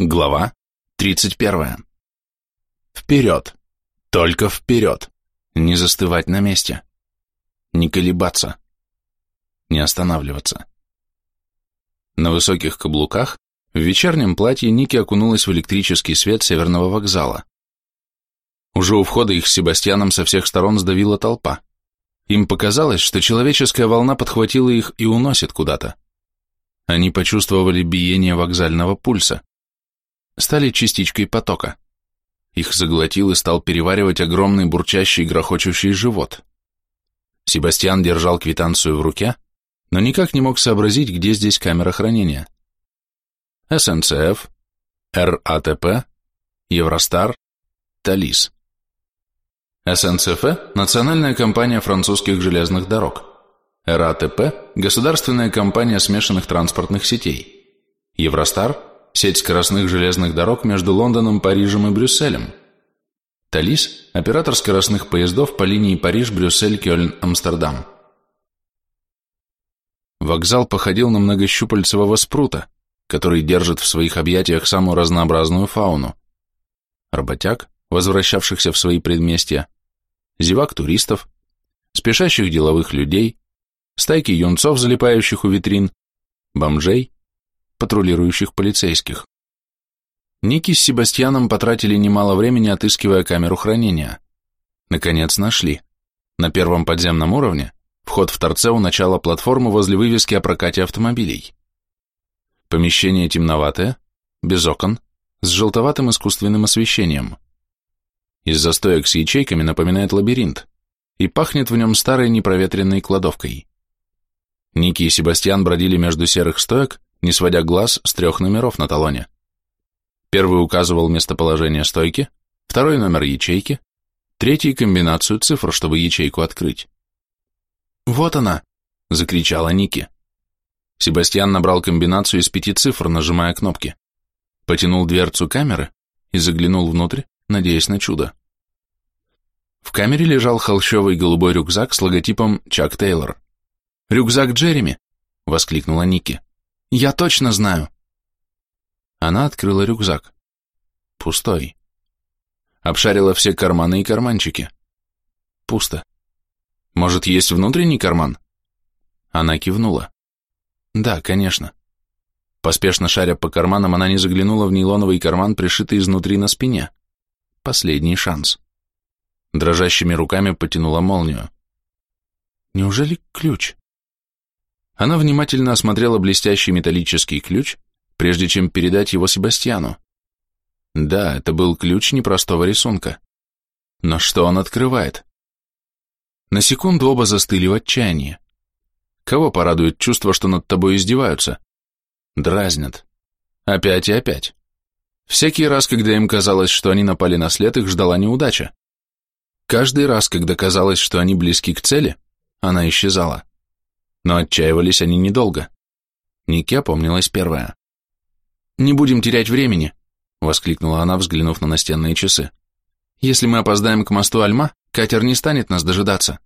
Глава 31. Вперед! Только вперед! Не застывать на месте. Не колебаться. Не останавливаться. На высоких каблуках в вечернем платье Ники окунулась в электрический свет северного вокзала. Уже у входа их с Себастьяном со всех сторон сдавила толпа. Им показалось, что человеческая волна подхватила их и уносит куда-то. Они почувствовали биение вокзального пульса стали частичкой потока. Их заглотил и стал переваривать огромный бурчащий грохочущий живот. Себастьян держал квитанцию в руке, но никак не мог сообразить, где здесь камера хранения. СНЦФ, РАТП, Евростар, Талис. СНЦФ – Национальная компания французских железных дорог. РАТП – Государственная компания смешанных транспортных сетей. Евростар сеть скоростных железных дорог между Лондоном, Парижем и Брюсселем. Талис – оператор скоростных поездов по линии Париж-Брюссель-Кёльн-Амстердам. Вокзал походил на многощупальцевого спрута, который держит в своих объятиях самую разнообразную фауну. Работяг, возвращавшихся в свои предместья, зевак туристов, спешащих деловых людей, стайки юнцов, залипающих у витрин, бомжей, патрулирующих полицейских. Ники с Себастьяном потратили немало времени, отыскивая камеру хранения. Наконец нашли. На первом подземном уровне вход в торце у начала платформы возле вывески о прокате автомобилей. Помещение темноватое, без окон, с желтоватым искусственным освещением. Из-за стоек с ячейками напоминает лабиринт и пахнет в нем старой непроветренной кладовкой. Ники и Себастьян бродили между серых стоек, не сводя глаз с трех номеров на талоне. Первый указывал местоположение стойки, второй номер ячейки, третий комбинацию цифр, чтобы ячейку открыть. «Вот она!» — закричала Ники. Себастьян набрал комбинацию из пяти цифр, нажимая кнопки. Потянул дверцу камеры и заглянул внутрь, надеясь на чудо. В камере лежал холщовый голубой рюкзак с логотипом Чак Тейлор. «Рюкзак Джереми!» — воскликнула Ники. Я точно знаю. Она открыла рюкзак. Пустой. Обшарила все карманы и карманчики. Пусто. Может, есть внутренний карман? Она кивнула. Да, конечно. Поспешно шаря по карманам, она не заглянула в нейлоновый карман, пришитый изнутри на спине. Последний шанс. Дрожащими руками потянула молнию. Неужели ключ? Она внимательно осмотрела блестящий металлический ключ, прежде чем передать его Себастьяну. Да, это был ключ непростого рисунка. Но что он открывает? На секунду оба застыли в отчаянии. Кого порадует чувство, что над тобой издеваются? Дразнят. Опять и опять. Всякий раз, когда им казалось, что они напали на след, их ждала неудача. Каждый раз, когда казалось, что они близки к цели, она исчезала. Но отчаивались они недолго. Нике опомнилась первая. «Не будем терять времени», — воскликнула она, взглянув на настенные часы. «Если мы опоздаем к мосту Альма, катер не станет нас дожидаться».